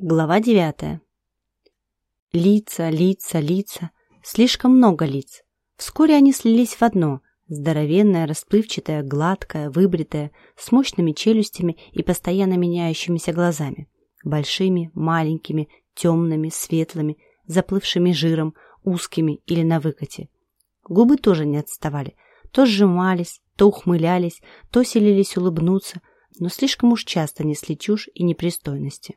Глава девятая. Лица, лица, лица. Слишком много лиц. Вскоре они слились в одно. Здоровенное, расплывчатое, гладкое, выбритое, с мощными челюстями и постоянно меняющимися глазами. Большими, маленькими, темными, светлыми, заплывшими жиром, узкими или на выкате. Губы тоже не отставали. То сжимались, то ухмылялись, то селились улыбнуться, но слишком уж часто несли чушь и непристойности.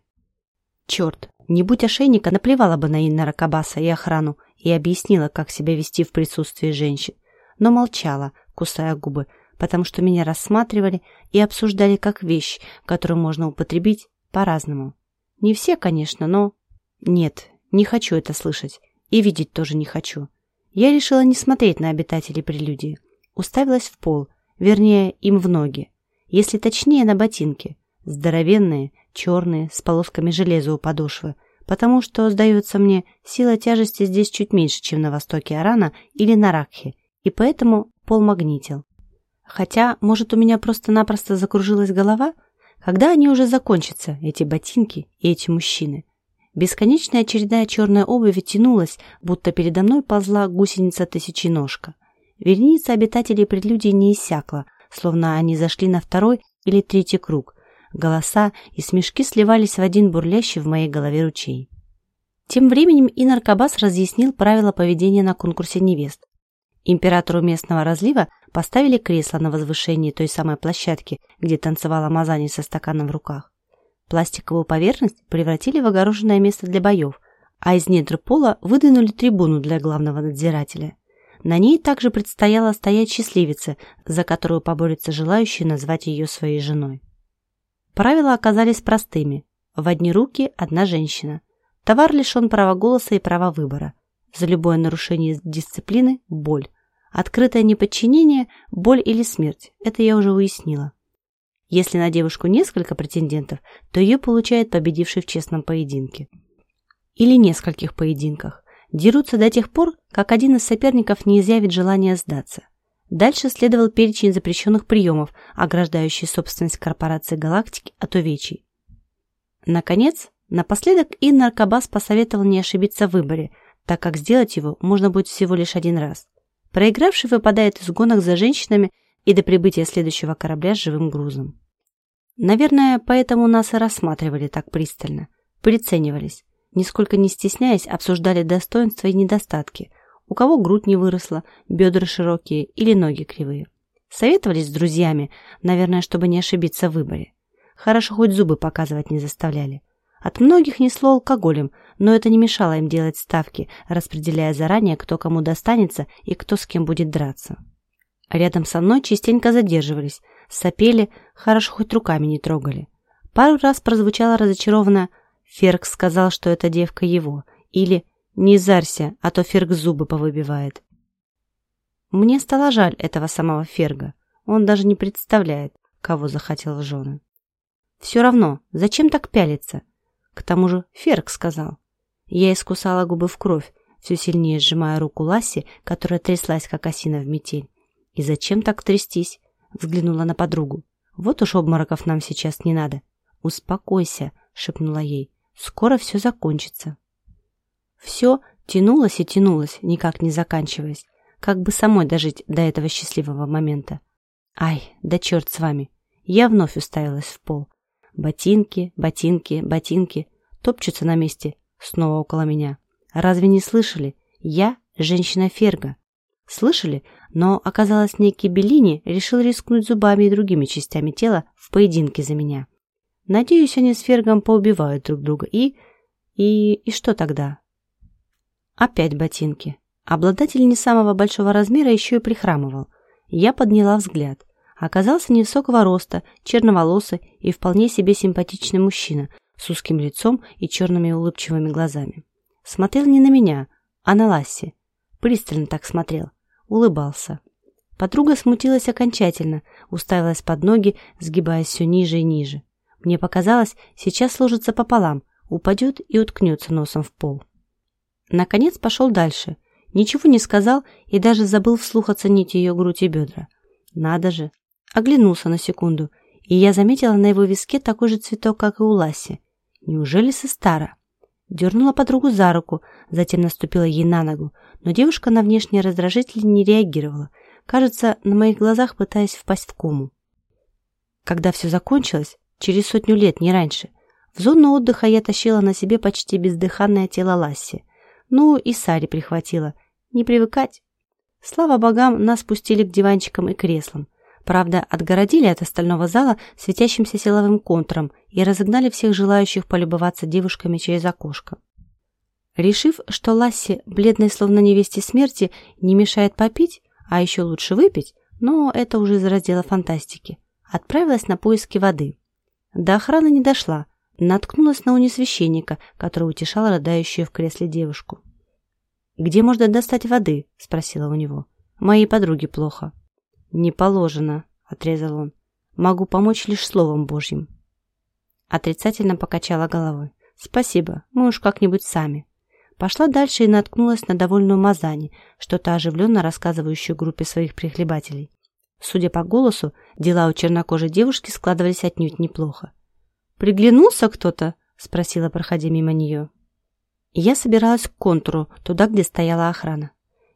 Черт, не будь ошейника, наплевала бы на Инна Ракабаса и охрану и объяснила, как себя вести в присутствии женщин. Но молчала, кусая губы, потому что меня рассматривали и обсуждали как вещь, которую можно употребить по-разному. Не все, конечно, но... Нет, не хочу это слышать. И видеть тоже не хочу. Я решила не смотреть на обитателей прелюдии. Уставилась в пол, вернее, им в ноги. Если точнее, на ботинки. Здоровенные, черные, с полосками железа у подошвы, потому что, сдается мне, сила тяжести здесь чуть меньше, чем на востоке Арана или на Ракхе, и поэтому пол магнитил. Хотя, может, у меня просто-напросто закружилась голова? Когда они уже закончатся, эти ботинки и эти мужчины? Бесконечная очередная черная обувь тянулась, будто передо мной ползла гусеница-тысяченожка. Вереница обитателей предлюдии не иссякла, словно они зашли на второй или третий круг, Голоса и смешки сливались в один бурлящий в моей голове ручей. Тем временем и наркобас разъяснил правила поведения на конкурсе невест. Императору местного разлива поставили кресло на возвышении той самой площадки, где танцевала Мазани со стаканом в руках. Пластиковую поверхность превратили в огороженное место для боев, а из недр пола выдвинули трибуну для главного надзирателя. На ней также предстояло стоять счастливице, за которую поборются желающие назвать ее своей женой. Правила оказались простыми. В одни руки одна женщина. Товар лишен права голоса и права выбора. За любое нарушение дисциплины – боль. Открытое неподчинение – боль или смерть. Это я уже уяснила. Если на девушку несколько претендентов, то ее получает победивший в честном поединке. Или нескольких поединках. Дерутся до тех пор, как один из соперников не изъявит желания сдаться. Дальше следовал перечень запрещенных приемов, ограждающий собственность корпорации «Галактики» от увечий. Наконец, напоследок и наркобас посоветовал не ошибиться в выборе, так как сделать его можно будет всего лишь один раз. Проигравший выпадает из гонок за женщинами и до прибытия следующего корабля с живым грузом. Наверное, поэтому нас и рассматривали так пристально, приценивались, нисколько не стесняясь, обсуждали достоинства и недостатки – у кого грудь не выросла, бедра широкие или ноги кривые. Советовались с друзьями, наверное, чтобы не ошибиться в выборе. Хорошо хоть зубы показывать не заставляли. От многих несло алкоголем, но это не мешало им делать ставки, распределяя заранее, кто кому достанется и кто с кем будет драться. Рядом со мной частенько задерживались, сопели, хорошо хоть руками не трогали. Пару раз прозвучало разочарованно «Ферк сказал, что эта девка его» или не зарься, а то Ферг зубы повыбивает. Мне стало жаль этого самого Ферга. Он даже не представляет, кого захотел в жены. Все равно, зачем так пялиться? К тому же Ферг сказал. Я искусала губы в кровь, все сильнее сжимая руку Ласси, которая тряслась, как осина в метель. «И зачем так трястись?» — взглянула на подругу. «Вот уж обмороков нам сейчас не надо». «Успокойся», — шепнула ей. «Скоро все закончится». Все тянулось и тянулось, никак не заканчиваясь, как бы самой дожить до этого счастливого момента. Ай, да черт с вами. Я вновь уставилась в пол. Ботинки, ботинки, ботинки топчутся на месте, снова около меня. Разве не слышали? Я женщина Ферга. Слышали? Но, оказалось, некий Беллини решил рискнуть зубами и другими частями тела в поединке за меня. Надеюсь, они с Фергом поубивают друг друга и... И... И что тогда? Опять ботинки. Обладатель не самого большого размера еще и прихрамывал. Я подняла взгляд. Оказался невысокого роста, черноволосый и вполне себе симпатичный мужчина с узким лицом и черными улыбчивыми глазами. Смотрел не на меня, а на Ласси. Пристально так смотрел. Улыбался. Подруга смутилась окончательно, уставилась под ноги, сгибаясь все ниже и ниже. Мне показалось, сейчас сложится пополам, упадет и уткнется носом в пол. Наконец пошел дальше. Ничего не сказал и даже забыл вслух оценить ее грудь и бедра. Надо же. Оглянулся на секунду, и я заметила на его виске такой же цветок, как и у Ласси. Неужели Сестара? Дернула подругу за руку, затем наступила ей на ногу, но девушка на внешние раздражители не реагировала, кажется, на моих глазах пытаясь впасть в кому. Когда все закончилось, через сотню лет, не раньше, в зону отдыха я тащила на себе почти бездыханное тело Ласси. Ну и Сари прихватила. Не привыкать. Слава богам, нас пустили к диванчикам и креслам. Правда, отгородили от остального зала светящимся силовым контуром и разогнали всех желающих полюбоваться девушками через окошко. Решив, что Ласси, бледной словно невесте смерти, не мешает попить, а еще лучше выпить, но это уже из раздела фантастики, отправилась на поиски воды. До охраны не дошла, наткнулась на унисвященника, который утешал рыдающую в кресле девушку. «Где можно достать воды?» – спросила у него. «Моей подруге плохо». «Не положено», — отрезал он. «Могу помочь лишь словом Божьим». Отрицательно покачала головой. «Спасибо, мы уж как-нибудь сами». Пошла дальше и наткнулась на довольную Мазани, что-то оживленно рассказывающую группе своих прихлебателей. Судя по голосу, дела у чернокожей девушки складывались отнюдь неплохо. «Приглянулся кто-то?» — спросила, проходя мимо нее. Я собиралась к контуру, туда, где стояла охрана.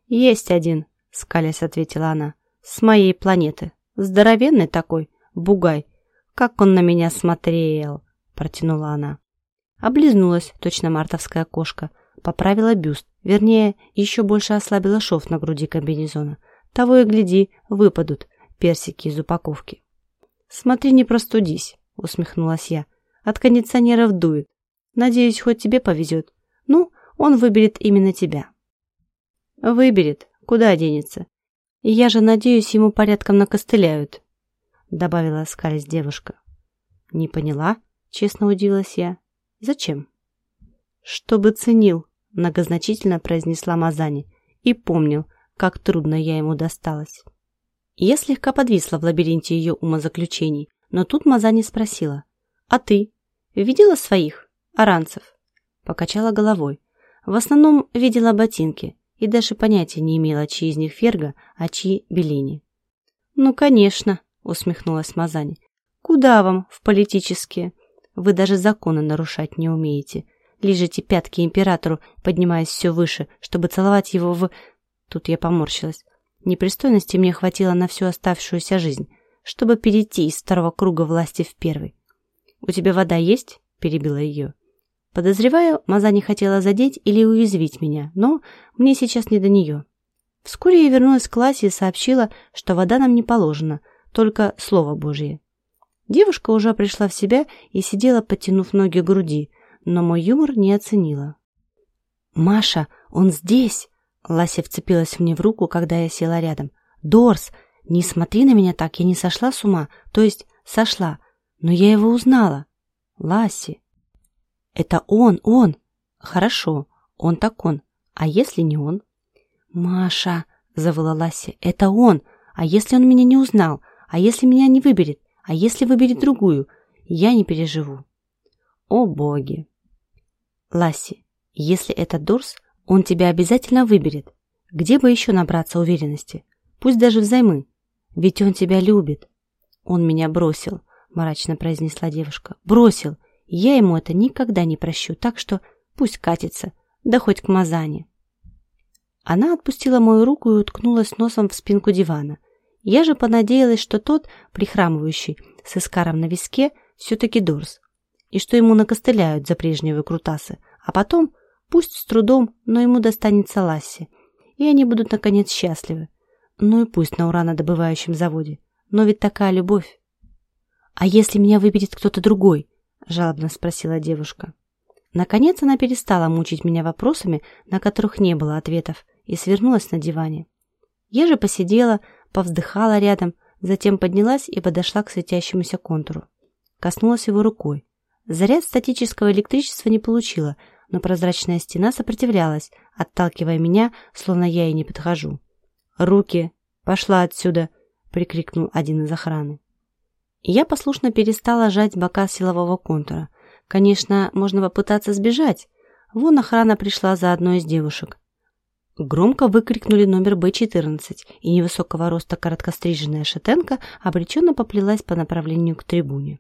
«Есть один», — скалясь ответила она. С моей планеты. Здоровенный такой, бугай. Как он на меня смотрел, протянула она. Облизнулась, точно мартовская кошка. Поправила бюст, вернее, еще больше ослабила шов на груди комбинезона. Того и гляди, выпадут персики из упаковки. «Смотри, не простудись», — усмехнулась я. «От кондиционеров дует. Надеюсь, хоть тебе повезет. Ну, он выберет именно тебя». «Выберет. Куда денется? Я же надеюсь, ему порядком накостыляют, добавила скались девушка. Не поняла, честно удивилась я. Зачем? Чтобы ценил, многозначительно произнесла Мазани и помнил, как трудно я ему досталась. Я слегка подвисла в лабиринте ее умозаключений, но тут Мазани спросила. «А ты? Видела своих? Аранцев?» Покачала головой. В основном видела ботинки и даже понятия не имела, чьи из них Ферга, а чьи Беллини. «Ну, конечно», — усмехнулась Мазани. «Куда вам в политические? Вы даже законы нарушать не умеете. Лежите пятки императору, поднимаясь все выше, чтобы целовать его в...» Тут я поморщилась. Непристойности мне хватило на всю оставшуюся жизнь, чтобы перейти из второго круга власти в первый. «У тебя вода есть?» — перебила ее. Подозреваю, Маза не хотела задеть или уязвить меня, но мне сейчас не до нее. Вскоре я вернулась в классе и сообщила, что вода нам не положена, только Слово Божье. Девушка уже пришла в себя и сидела, подтянув ноги к груди, но мой юмор не оценила. «Маша, он здесь!» Лася вцепилась мне в руку, когда я села рядом. «Дорс, не смотри на меня так, я не сошла с ума, то есть сошла, но я его узнала». «Ласи!» Это он, он. Хорошо, он так он. А если не он? Маша, завыла Лася, это он. А если он меня не узнал? А если меня не выберет? А если выберет другую? Я не переживу. О боги! Ласси, если это Дорс, он тебя обязательно выберет. Где бы еще набраться уверенности? Пусть даже взаймы. Ведь он тебя любит. Он меня бросил, мрачно произнесла девушка. Бросил. Я ему это никогда не прощу, так что пусть катится, да хоть к Мазане. Она отпустила мою руку и уткнулась носом в спинку дивана. Я же понадеялась, что тот, прихрамывающий, с искаром на виске, все-таки Дорс, и что ему накостыляют за прежние выкрутасы, а потом, пусть с трудом, но ему достанется Ласси, и они будут, наконец, счастливы. Ну и пусть на уранодобывающем заводе, но ведь такая любовь. А если меня выберет кто-то другой? — жалобно спросила девушка. Наконец она перестала мучить меня вопросами, на которых не было ответов, и свернулась на диване. Я же посидела, повздыхала рядом, затем поднялась и подошла к светящемуся контуру. Коснулась его рукой. Заряд статического электричества не получила, но прозрачная стена сопротивлялась, отталкивая меня, словно я ей не подхожу. «Руки! Пошла отсюда!» — прикрикнул один из охраны я послушно перестала жать бока силового контура. Конечно, можно попытаться сбежать. Вон охрана пришла за одной из девушек. Громко выкрикнули номер Б-14, и невысокого роста короткостриженная шатенка обреченно поплелась по направлению к трибуне.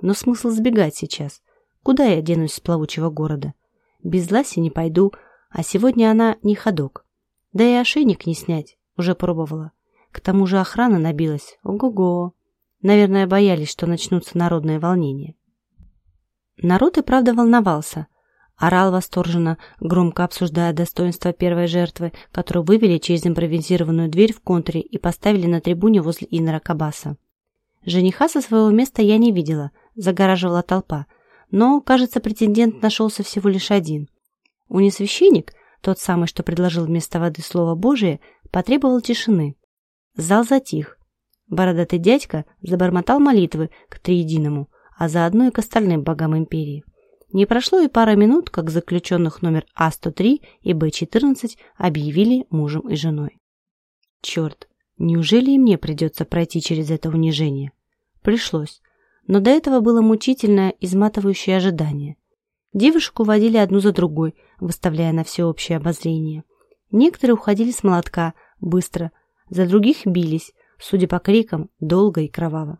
Но смысл сбегать сейчас? Куда я денусь с плавучего города? Без Ласи не пойду, а сегодня она не ходок. Да и ошейник не снять, уже пробовала. К тому же охрана набилась. Ого-го. Наверное, боялись, что начнутся народные волнения. Народ и правда волновался. Орал восторженно, громко обсуждая достоинство первой жертвы, которую вывели через импровизированную дверь в контуре и поставили на трибуне возле Иннера Кабаса. Жениха со своего места я не видела, загораживала толпа, но, кажется, претендент нашелся всего лишь один. Унисвященник, тот самый, что предложил вместо воды Слово Божие, потребовал тишины. Зал затих. Бородатый дядька забормотал молитвы к Триединому, а заодно и к остальным богам империи. Не прошло и пара минут, как заключенных номер А-103 и Б-14 объявили мужем и женой. Черт, неужели и мне придется пройти через это унижение? Пришлось. Но до этого было мучительное, изматывающее ожидание. Девушек уводили одну за другой, выставляя на всеобщее обозрение. Некоторые уходили с молотка, быстро, за других бились, судя по крикам, долго и кроваво.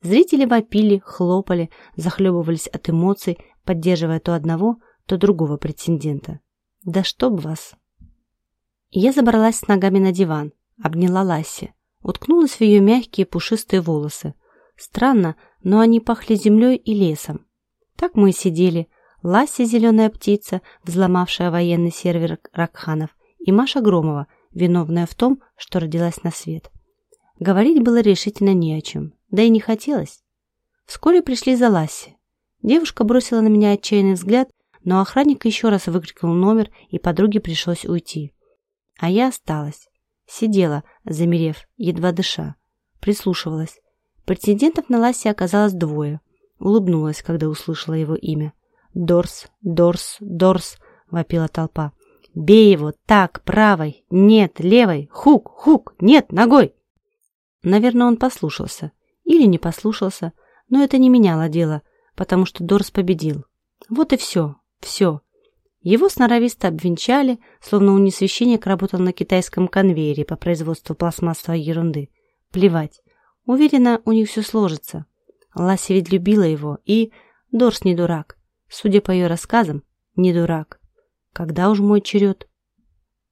Зрители вопили, хлопали, захлебывались от эмоций, поддерживая то одного, то другого претендента. Да чтоб вас! Я забралась с ногами на диван, обняла Ласси, уткнулась в ее мягкие пушистые волосы. Странно, но они пахли землей и лесом. Так мы и сидели. Ласси, зеленая птица, взломавшая военный сервер Ракханов, и Маша Громова, виновная в том, что родилась на свет. Говорить было решительно не о чем, да и не хотелось. Вскоре пришли за Ласси. Девушка бросила на меня отчаянный взгляд, но охранник еще раз выкрикнул номер, и подруге пришлось уйти. А я осталась. Сидела, замерев, едва дыша. Прислушивалась. Претендентов на Лассе оказалось двое. Улыбнулась, когда услышала его имя. «Дорс, Дорс, Дорс!» — вопила толпа. «Бей его! Так, правой! Нет, левой! Хук, хук! Нет, ногой!» Наверное, он послушался. Или не послушался, но это не меняло дело — потому что Дорс победил. Вот и все, все. Его сноровисто обвенчали, словно унисвященник работал на китайском конвейере по производству пластмассовой ерунды. Плевать. Уверена, у них все сложится. Ласси ведь любила его, и... Дорс не дурак. Судя по ее рассказам, не дурак. Когда уж мой черед?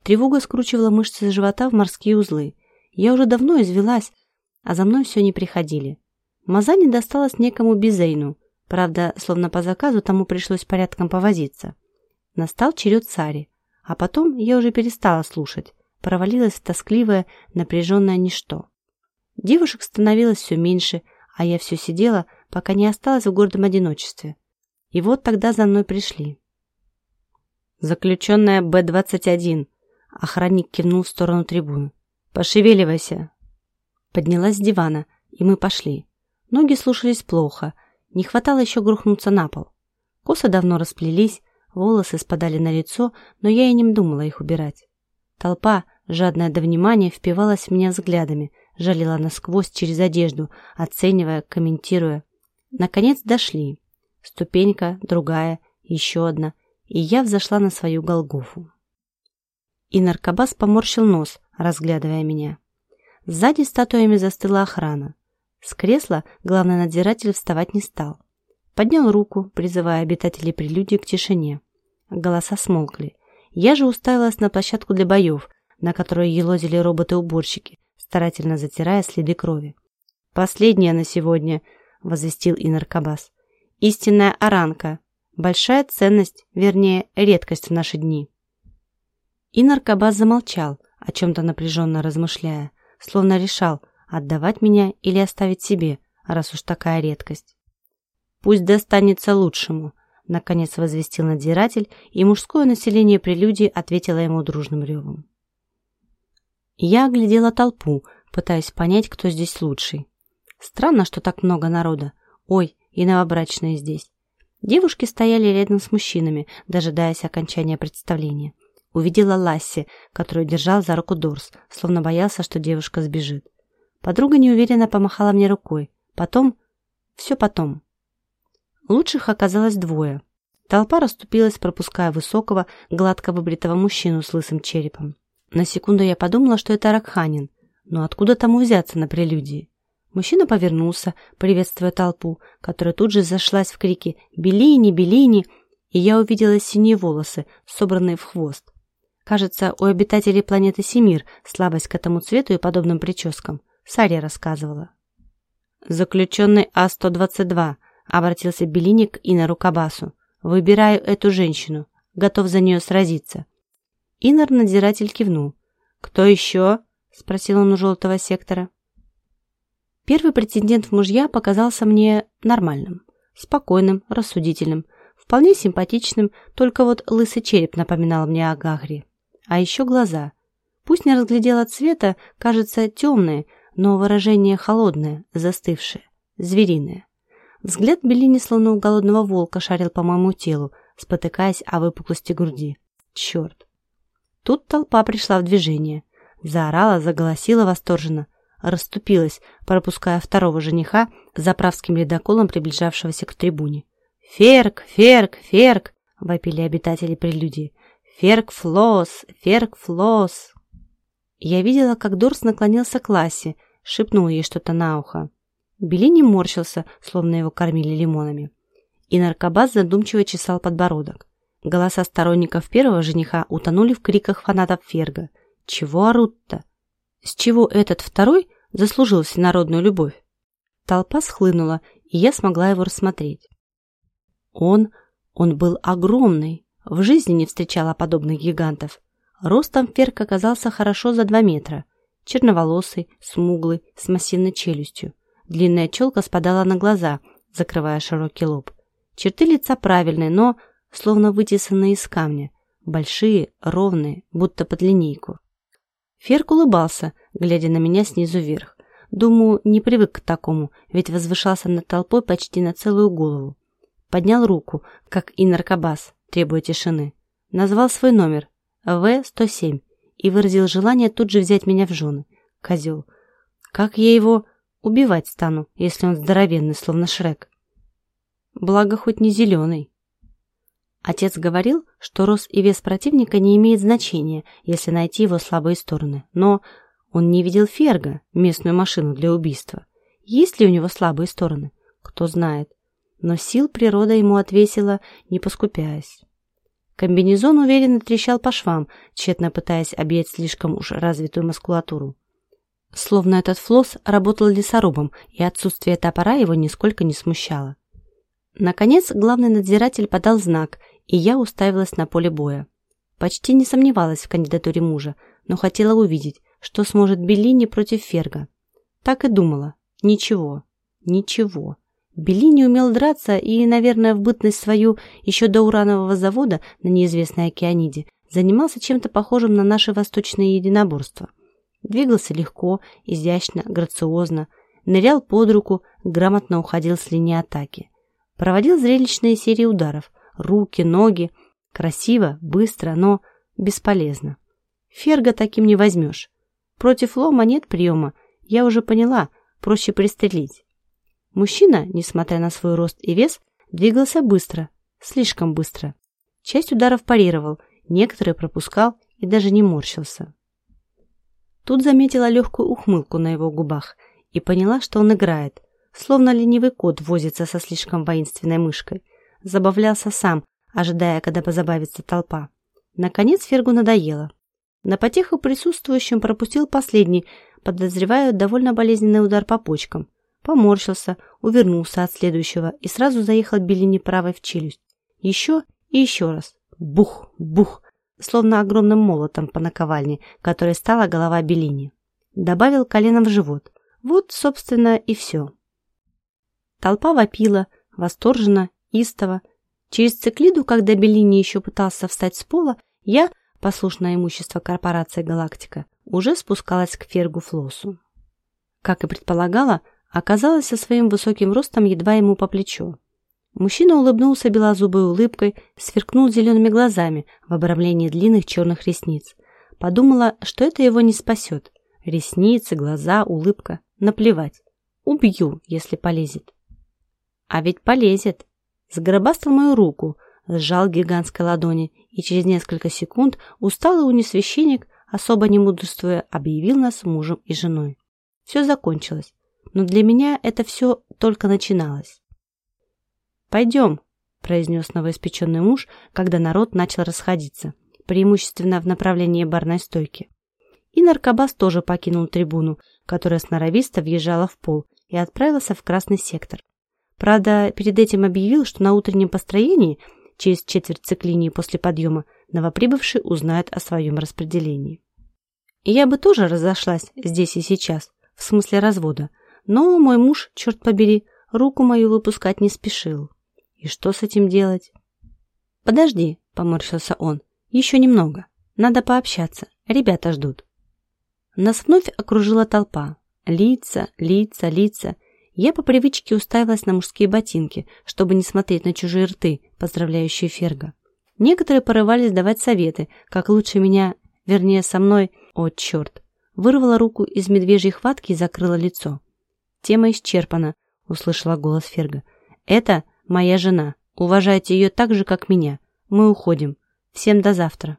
Тревога скручивала мышцы живота в морские узлы. Я уже давно извелась, а за мной все не приходили. Мазане досталось некому Бизейну, Правда, словно по заказу, тому пришлось порядком повозиться. Настал черед Сари, а потом я уже перестала слушать, провалилась в тоскливое, напряженное ничто. Девушек становилось все меньше, а я все сидела, пока не осталась в гордом одиночестве. И вот тогда за мной пришли. «Заключенная Б-21», — охранник кивнул в сторону трибуны. «Пошевеливайся». Поднялась с дивана, и мы пошли. Ноги слушались плохо, не хватало еще грохнуться на пол. Косы давно расплелись, волосы спадали на лицо, но я и не думала их убирать. Толпа, жадная до внимания, впивалась в меня взглядами, жалила насквозь через одежду, оценивая, комментируя. Наконец дошли. Ступенька, другая, еще одна, и я взошла на свою Голгофу. И наркобас поморщил нос, разглядывая меня. Сзади статуями застыла охрана. С кресла главный надзиратель вставать не стал. Поднял руку, призывая обитателей прелюдии к тишине. Голоса смолкли. Я же уставилась на площадку для боев, на которой елозили роботы-уборщики, старательно затирая следы крови. «Последняя на сегодня», — возвестил Инаркабас. «Истинная оранка. Большая ценность, вернее, редкость в наши дни». Инаркабас замолчал, о чем-то напряженно размышляя, словно решал — Отдавать меня или оставить себе, раз уж такая редкость? Пусть достанется лучшему, наконец возвестил надзиратель, и мужское население прелюдии ответило ему дружным ревом. Я оглядела толпу, пытаясь понять, кто здесь лучший. Странно, что так много народа. Ой, и новобрачные здесь. Девушки стояли рядом с мужчинами, дожидаясь окончания представления. Увидела Ласси, которую держал за руку Дорс, словно боялся, что девушка сбежит. Подруга неуверенно помахала мне рукой. Потом... Все потом. Лучших оказалось двое. Толпа расступилась, пропуская высокого, гладко выбритого мужчину с лысым черепом. На секунду я подумала, что это Ракханин. Но откуда тому взяться на прелюдии? Мужчина повернулся, приветствуя толпу, которая тут же зашлась в крике «Белини! Белини!», и я увидела синие волосы, собранные в хвост. Кажется, у обитателей планеты Семир слабость к этому цвету и подобным прическам. Сария рассказывала. «Заключенный А-122», — обратился Белини к Инору Кабасу. «Выбираю эту женщину. Готов за нее сразиться». Инор-надзиратель кивнул. «Кто еще?» — спросил он у желтого сектора. Первый претендент в мужья показался мне нормальным, спокойным, рассудительным, вполне симпатичным, только вот лысый череп напоминал мне о Гагре. А еще глаза. Пусть не разглядела цвета, кажется, темные, но выражение холодное, застывшее, звериное. Взгляд Беллини словно у голодного волка шарил по моему телу, спотыкаясь о выпуклости груди. Черт! Тут толпа пришла в движение. Заорала, заголосила восторженно расступилась, пропуская второго жениха заправским ледоколом, приближавшегося к трибуне. «Ферк! Ферк! Ферк!» — вопили обитатели прелюдии. «Ферк Флос! Ферк Флос!» Я видела, как Дорс наклонился к Лассе, шепнул ей что-то на ухо. Белини морщился, словно его кормили лимонами. И наркобас задумчиво чесал подбородок. Голоса сторонников первого жениха утонули в криках фанатов Ферга. «Чего орут-то? С чего этот второй заслужил всенародную любовь? Толпа схлынула, и я смогла его рассмотреть. Он, он был огромный, в жизни не встречала подобных гигантов. Ростом Ферк оказался хорошо за два метра. Черноволосый, смуглый, с массивной челюстью. Длинная челка спадала на глаза, закрывая широкий лоб. Черты лица правильные, но словно вытесанные из камня. Большие, ровные, будто под линейку. Ферк улыбался, глядя на меня снизу вверх. Думаю, не привык к такому, ведь возвышался над толпой почти на целую голову. Поднял руку, как и наркобас, требуя тишины. Назвал свой номер В-107 и выразил желание тут же взять меня в жены. Козел. Как я его убивать стану, если он здоровенный, словно Шрек? Благо, хоть не зеленый. Отец говорил, что рост и вес противника не имеет значения, если найти его слабые стороны. Но он не видел Ферга, местную машину для убийства. Есть ли у него слабые стороны? Кто знает. Но сил природа ему отвесила, не поскупяясь. Комбинезон уверенно трещал по швам, тщетно пытаясь объять слишком уж развитую мускулатуру. Словно этот флос работал лесорубом, и отсутствие топора его нисколько не смущало. Наконец, главный надзиратель подал знак, и я уставилась на поле боя. Почти не сомневалась в кандидатуре мужа, но хотела увидеть, что сможет Беллини против Ферга. Так и думала. Ничего. Ничего. Беллини умел драться и, наверное, в бытность свою еще до уранового завода на неизвестной океаниде занимался чем-то похожим на наши восточные единоборства. Двигался легко, изящно, грациозно, нырял под руку, грамотно уходил с линии атаки. Проводил зрелищные серии ударов, руки, ноги. Красиво, быстро, но бесполезно. Ферга таким не возьмешь. Против лома нет приема. Я уже поняла, проще пристрелить. Мужчина, несмотря на свой рост и вес, двигался быстро, слишком быстро. Часть ударов парировал, некоторые пропускал и даже не морщился. Тут заметила легкую ухмылку на его губах и поняла, что он играет, словно ленивый кот возится со слишком воинственной мышкой. Забавлялся сам, ожидая, когда позабавится толпа. Наконец Фергу надоело. На потеху присутствующим пропустил последний, подозревая довольно болезненный удар по почкам. Поморщился, увернулся от следующего и сразу заехал Беллини правой в челюсть. Еще и еще раз. Бух, бух, словно огромным молотом по наковальне, которой стала голова Беллини. Добавил коленом в живот. Вот, собственно, и все. Толпа вопила, восторженно, истово. Через циклиду, когда Беллини еще пытался встать с пола, я, послушное имущество корпорации «Галактика», уже спускалась к Фергу Флосу. Как и предполагала, оказалась со своим высоким ростом едва ему по плечу. Мужчина улыбнулся белозубой улыбкой, сверкнул зелеными глазами в обрамлении длинных черных ресниц. Подумала, что это его не спасет. Ресницы, глаза, улыбка. Наплевать. Убью, если полезет. А ведь полезет. Сгробастал мою руку, сжал гигантской ладони, и через несколько секунд усталый унисвященник, особо не мудрствуя, объявил нас мужем и женой. Все закончилось. Но для меня это все только начиналось. «Пойдем», – произнес новоиспеченный муж, когда народ начал расходиться, преимущественно в направлении барной стойки. И наркобас тоже покинул трибуну, которая сноровисто въезжала в пол, и отправился в красный сектор. Правда, перед этим объявил, что на утреннем построении, через четверть циклинии после подъема, новоприбывший узнает о своем распределении. Я бы тоже разошлась здесь и сейчас, в смысле развода, но мой муж, черт побери, руку мою выпускать не спешил. И что с этим делать? «Подожди», — поморщился он, — «еще немного. Надо пообщаться. Ребята ждут». Нас вновь окружила толпа. Лица, лица, лица. Я по привычке уставилась на мужские ботинки, чтобы не смотреть на чужие рты, поздравляющие Ферга. Некоторые порывались давать советы, как лучше меня, вернее, со мной, о, черт. Вырвала руку из медвежьей хватки и закрыла лицо. «Тема исчерпана», — услышала голос Ферга. «Это моя жена. Уважайте ее так же, как меня. Мы уходим. Всем до завтра».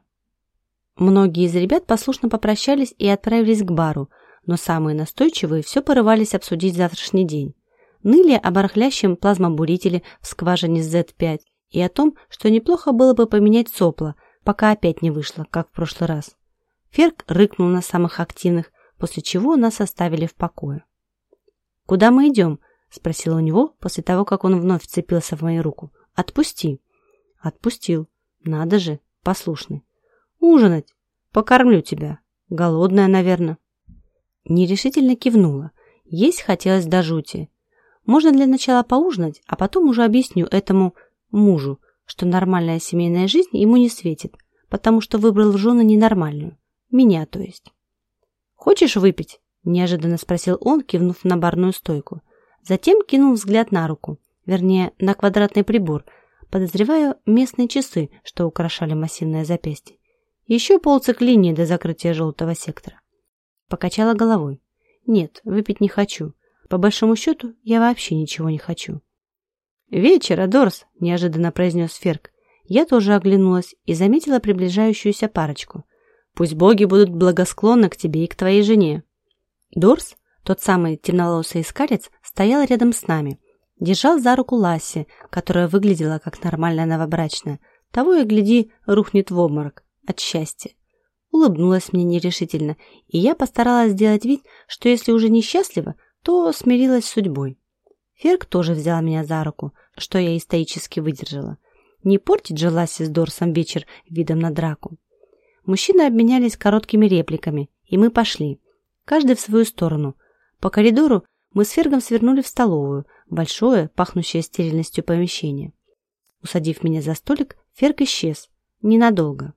Многие из ребят послушно попрощались и отправились к бару, но самые настойчивые все порывались обсудить завтрашний день. Ныли о барахлящем плазмобурителе в скважине Z5 и о том, что неплохо было бы поменять сопла, пока опять не вышло, как в прошлый раз. Ферк рыкнул на самых активных, после чего нас оставили в покое. «Куда мы идем?» – спросила у него после того, как он вновь вцепился в мою руку. «Отпусти». «Отпустил. Надо же, послушный. Ужинать. Покормлю тебя. Голодная, наверное». Нерешительно кивнула. Есть хотелось до жути. Можно для начала поужинать, а потом уже объясню этому мужу, что нормальная семейная жизнь ему не светит, потому что выбрал в жены ненормальную. Меня, то есть. «Хочешь выпить?» – неожиданно спросил он, кивнув на барную стойку. Затем кинул взгляд на руку, вернее, на квадратный прибор, подозреваю местные часы, что украшали массивное запястье. Еще полциклинии до закрытия желтого сектора. Покачала головой. Нет, выпить не хочу. По большому счету, я вообще ничего не хочу. «Вечера, Дорс!» – неожиданно произнес Ферк. Я тоже оглянулась и заметила приближающуюся парочку – Пусть боги будут благосклонны к тебе и к твоей жене. Дорс, тот самый темноволосый искарец, стоял рядом с нами. Держал за руку Ласси, которая выглядела как нормальная новобрачная. Того и гляди, рухнет в обморок. От счастья. Улыбнулась мне нерешительно, и я постаралась сделать вид, что если уже несчастлива, то смирилась с судьбой. Ферк тоже взял меня за руку, что я и стоически выдержала. Не портить же Ласси с Дорсом вечер видом на драку. Мужчины обменялись короткими репликами, и мы пошли. Каждый в свою сторону. По коридору мы с Фергом свернули в столовую, большое, пахнущее стерильностью помещение. Усадив меня за столик, Ферг исчез. Ненадолго.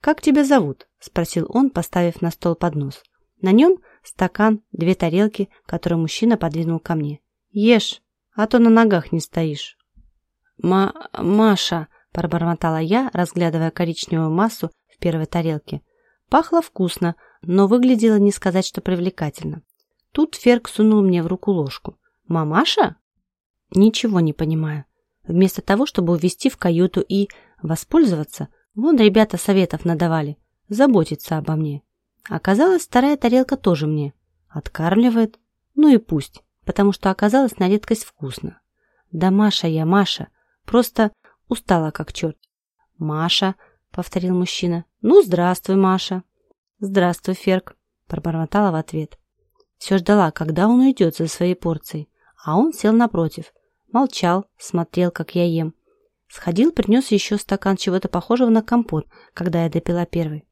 «Как тебя зовут?» – спросил он, поставив на стол поднос. На нем стакан, две тарелки, которые мужчина подвинул ко мне. «Ешь, а то на ногах не стоишь». «Ма... Маша», пробормотала я, разглядывая коричневую массу в первой тарелке. Пахло вкусно, но выглядело не сказать, что привлекательно. Тут Ферк сунул мне в руку ложку. «Мамаша?» «Ничего не понимаю. Вместо того, чтобы увести в каюту и воспользоваться, вон ребята советов надавали, заботиться обо мне. Оказалось, вторая тарелка тоже мне. Откармливает. Ну и пусть, потому что оказалось на редкость вкусно. Да Маша я, Маша. Просто Устала как черт. «Маша», — повторил мужчина. «Ну, здравствуй, Маша». «Здравствуй, Ферк», — пробормотала в ответ. Все ждала, когда он уйдет за своей порцией, а он сел напротив. Молчал, смотрел, как я ем. Сходил, принес еще стакан чего-то похожего на компот, когда я допила первый.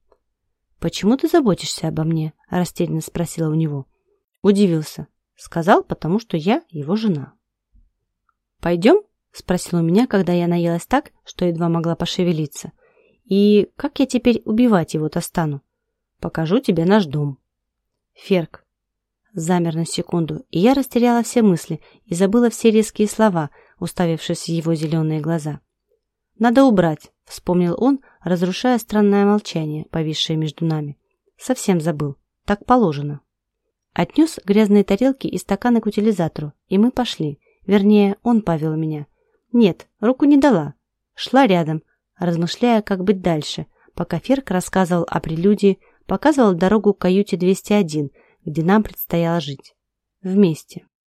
«Почему ты заботишься обо мне?» – растерянно спросила у него. Удивился. Сказал, потому что я его жена. «Пойдем?» Спросил у меня, когда я наелась так, что едва могла пошевелиться. И как я теперь убивать его-то стану? Покажу тебе наш дом. Ферк. Замер на секунду, и я растеряла все мысли и забыла все резкие слова, уставившись в его зеленые глаза. «Надо убрать», — вспомнил он, разрушая странное молчание, повисшее между нами. «Совсем забыл. Так положено». Отнес грязные тарелки и стаканы к утилизатору, и мы пошли. Вернее, он повел меня. Нет, руку не дала. Шла рядом, размышляя, как быть дальше, пока Ферк рассказывал о прелюдии, показывал дорогу к каюте 201, где нам предстояло жить. Вместе.